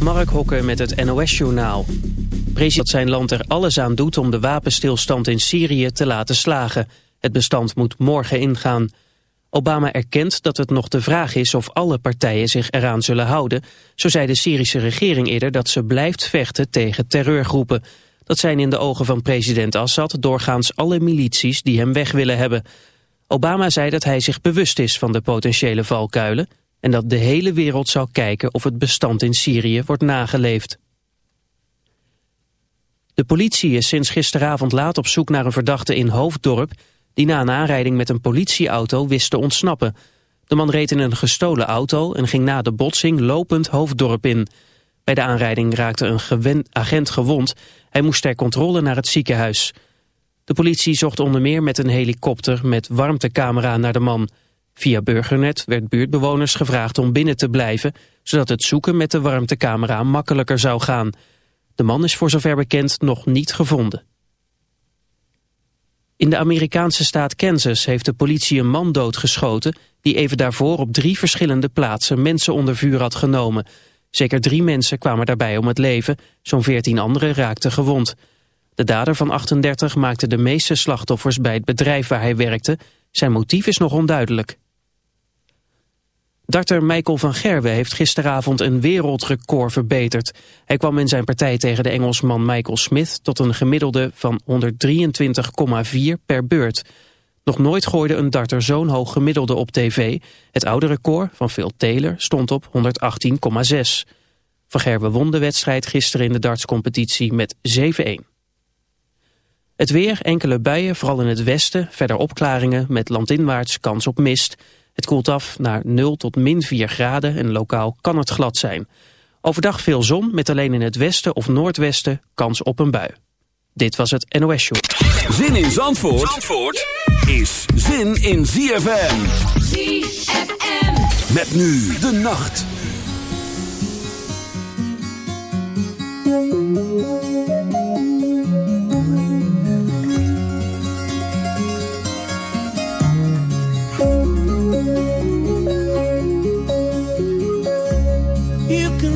Mark Hokker met het NOS-journaal. President zijn land er alles aan doet om de wapenstilstand in Syrië te laten slagen. Het bestand moet morgen ingaan. Obama erkent dat het nog de vraag is of alle partijen zich eraan zullen houden. Zo zei de Syrische regering eerder dat ze blijft vechten tegen terreurgroepen. Dat zijn in de ogen van president Assad doorgaans alle milities die hem weg willen hebben. Obama zei dat hij zich bewust is van de potentiële valkuilen en dat de hele wereld zal kijken of het bestand in Syrië wordt nageleefd. De politie is sinds gisteravond laat op zoek naar een verdachte in Hoofddorp... die na een aanrijding met een politieauto wist te ontsnappen. De man reed in een gestolen auto en ging na de botsing lopend Hoofddorp in. Bij de aanrijding raakte een agent gewond. Hij moest ter controle naar het ziekenhuis. De politie zocht onder meer met een helikopter met warmtecamera naar de man... Via Burgernet werd buurtbewoners gevraagd om binnen te blijven... zodat het zoeken met de warmtecamera makkelijker zou gaan. De man is voor zover bekend nog niet gevonden. In de Amerikaanse staat Kansas heeft de politie een man doodgeschoten... die even daarvoor op drie verschillende plaatsen mensen onder vuur had genomen. Zeker drie mensen kwamen daarbij om het leven, zo'n veertien anderen raakten gewond. De dader van 38 maakte de meeste slachtoffers bij het bedrijf waar hij werkte. Zijn motief is nog onduidelijk. Darter Michael van Gerwen heeft gisteravond een wereldrecord verbeterd. Hij kwam in zijn partij tegen de Engelsman Michael Smith tot een gemiddelde van 123,4 per beurt. Nog nooit gooide een darter zo'n hoog gemiddelde op tv. Het oude record van Phil Taylor stond op 118,6. Van Gerwen won de wedstrijd gisteren in de dartscompetitie met 7-1. Het weer, enkele buien, vooral in het westen, verder opklaringen met landinwaarts kans op mist... Het koelt af naar 0 tot min 4 graden en lokaal kan het glad zijn. Overdag veel zon met alleen in het westen of noordwesten kans op een bui. Dit was het NOS Show. Zin in Zandvoort, Zandvoort is zin in ZFM. ZFM. Met nu de nacht.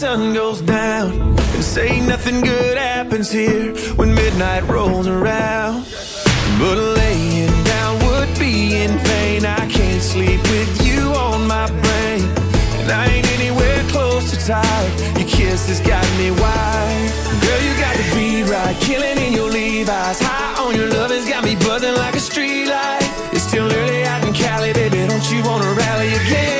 Sun goes down. And say nothing good happens here when midnight rolls around. But laying down would be in vain. I can't sleep with you on my brain. And I ain't anywhere close to tired. Your kiss has got me wired. Girl, you got the beat right. Killing in your Levi's. High on your love has got me buzzing like a street light. It's still early out in Cali, baby. Don't you wanna rally again?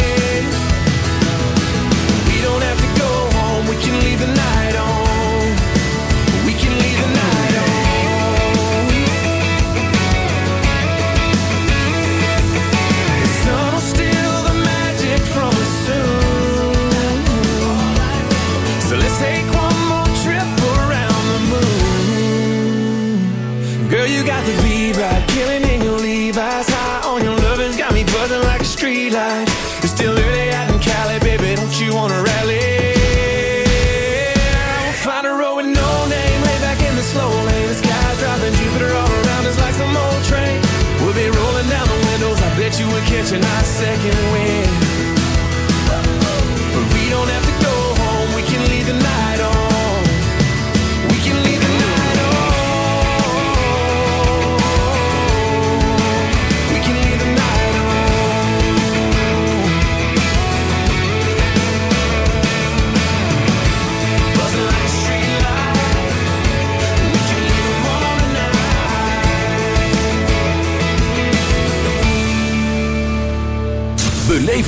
can leave the night on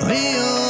Rio.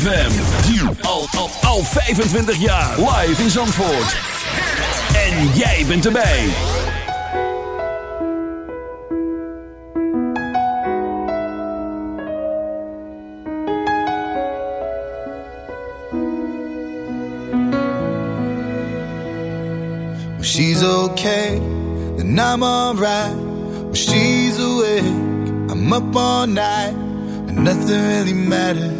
ZFM. Al, al, al 25 jaar. Live in Zandvoort. En jij bent erbij. When she's okay, then I'm alright. When she's awake, I'm up all night, and nothing really matters.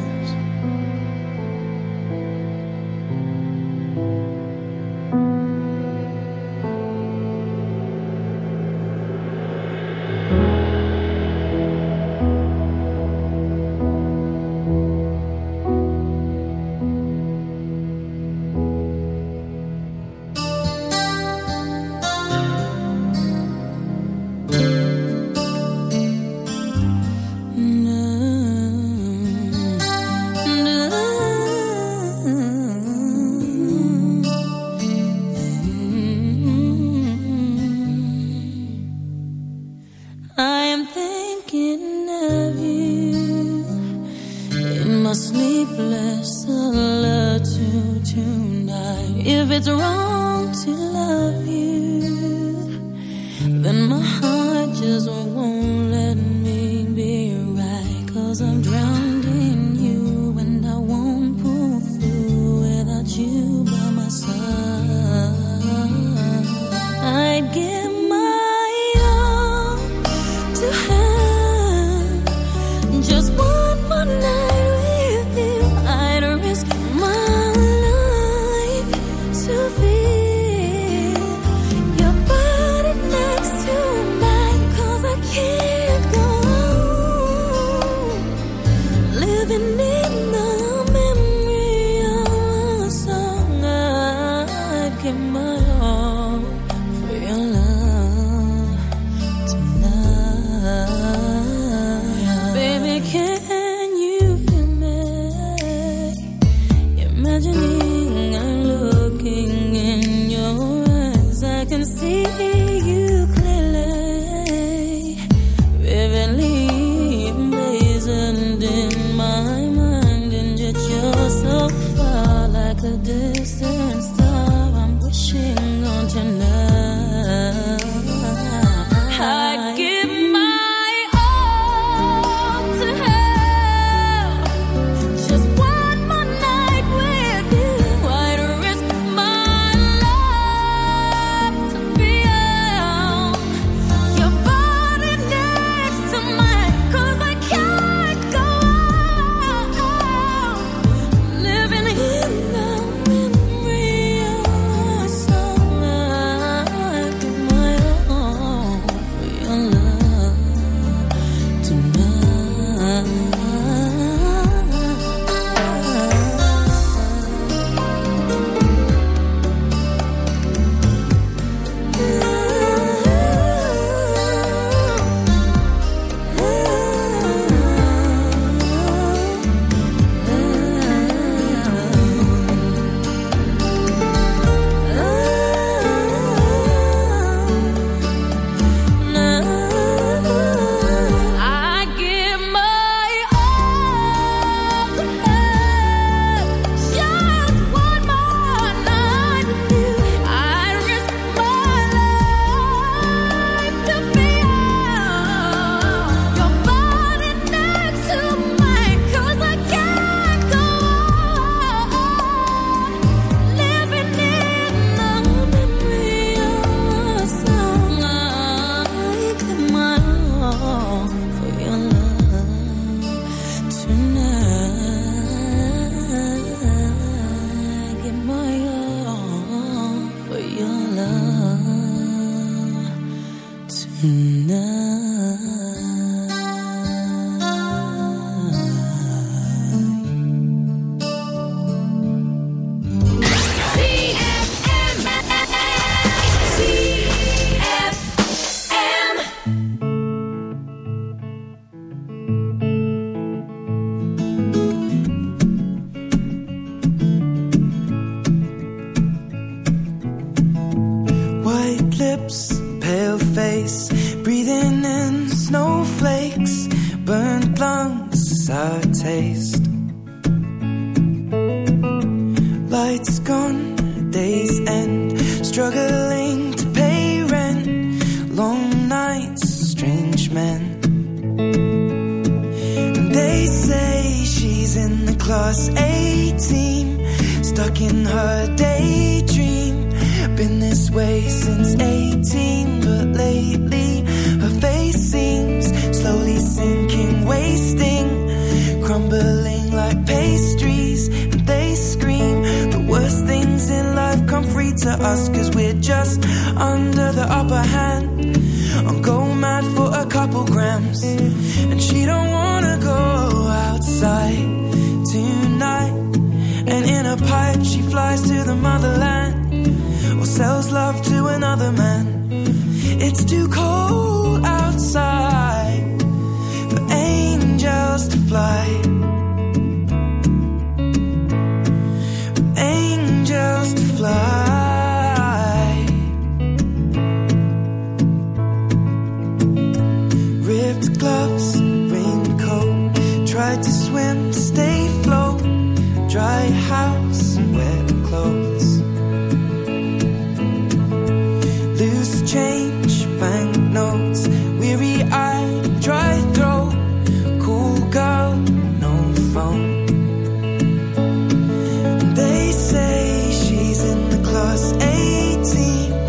Class 18,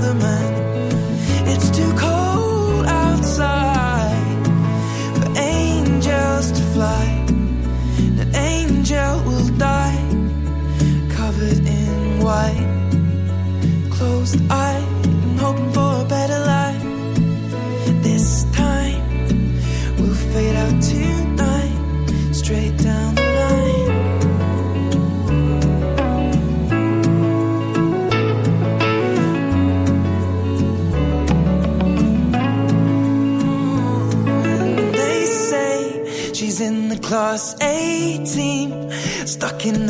another man. It's too cold outside for angels to fly. An angel will die covered in white. Lost 18, stuck in